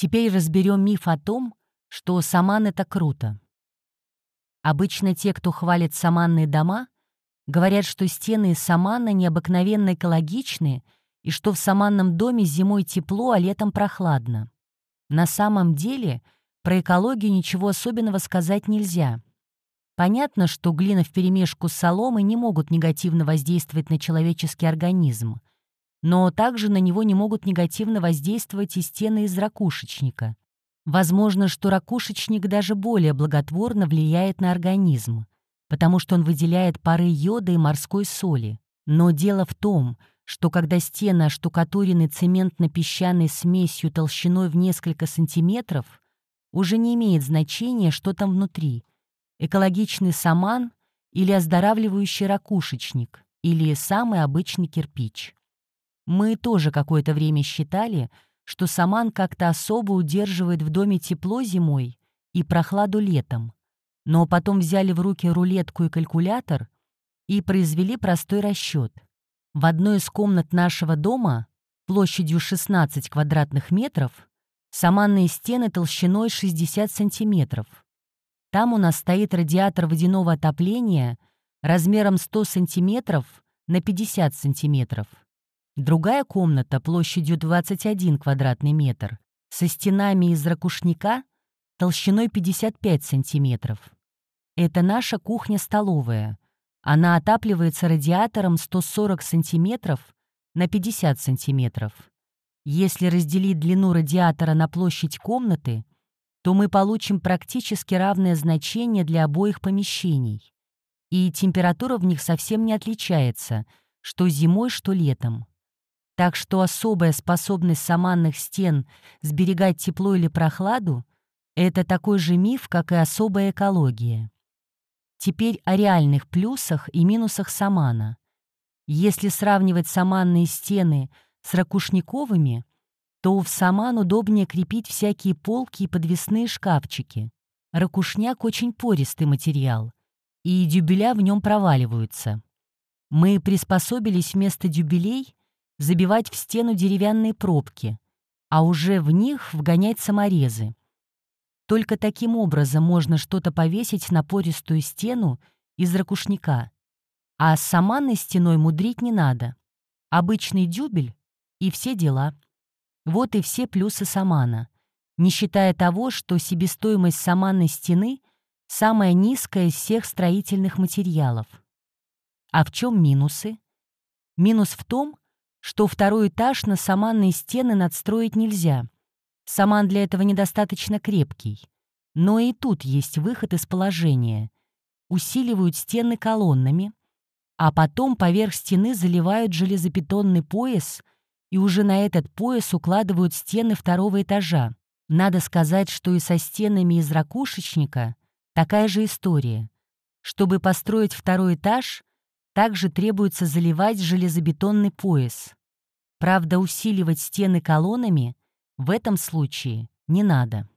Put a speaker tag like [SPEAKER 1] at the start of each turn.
[SPEAKER 1] Теперь разберем миф о том, что саман — это круто. Обычно те, кто хвалит саманные дома, говорят, что стены самана необыкновенно экологичные и что в саманном доме зимой тепло, а летом прохладно. На самом деле про экологию ничего особенного сказать нельзя. Понятно, что глина вперемешку с соломой не могут негативно воздействовать на человеческий организм, но также на него не могут негативно воздействовать и стены из ракушечника. Возможно, что ракушечник даже более благотворно влияет на организм, потому что он выделяет пары йода и морской соли. Но дело в том, что когда стены оштукатурены цементно-песчаной смесью толщиной в несколько сантиметров, уже не имеет значения, что там внутри — экологичный саман или оздоравливающий ракушечник, или самый обычный кирпич. Мы тоже какое-то время считали, что саман как-то особо удерживает в доме тепло зимой и прохладу летом, но потом взяли в руки рулетку и калькулятор и произвели простой расчет. В одной из комнат нашего дома, площадью 16 квадратных метров, саманные стены толщиной 60 сантиметров. Там у нас стоит радиатор водяного отопления размером 100 сантиметров на 50 сантиметров. Другая комната площадью 21 квадратный метр со стенами из ракушника толщиной 55 сантиметров. Это наша кухня-столовая. Она отапливается радиатором 140 сантиметров на 50 сантиметров. Если разделить длину радиатора на площадь комнаты, то мы получим практически равное значение для обоих помещений. И температура в них совсем не отличается, что зимой, что летом. Так что особая способность саманных стен сберегать тепло или прохладу — это такой же миф, как и особая экология. Теперь о реальных плюсах и минусах самана. Если сравнивать саманные стены с ракушниковыми, то в саман удобнее крепить всякие полки и подвесные шкафчики. Ракушняк очень пористый материал, и дюбеля в нем проваливаются. Мы приспособились вместо дюбелей забивать в стену деревянные пробки, а уже в них вгонять саморезы. Только таким образом можно что-то повесить на пористую стену из ракушника. А с саманной стеной мудрить не надо. Обычный дюбель и все дела. Вот и все плюсы самана, не считая того, что себестоимость саманной стены самая низкая из всех строительных материалов. А в чем минусы? Минус в том, что второй этаж на саманные стены надстроить нельзя. Саман для этого недостаточно крепкий. Но и тут есть выход из положения. Усиливают стены колоннами, а потом поверх стены заливают железобетонный пояс и уже на этот пояс укладывают стены второго этажа. Надо сказать, что и со стенами из ракушечника такая же история. Чтобы построить второй этаж, также требуется заливать железобетонный пояс. Правда, усиливать стены колоннами в этом случае не надо.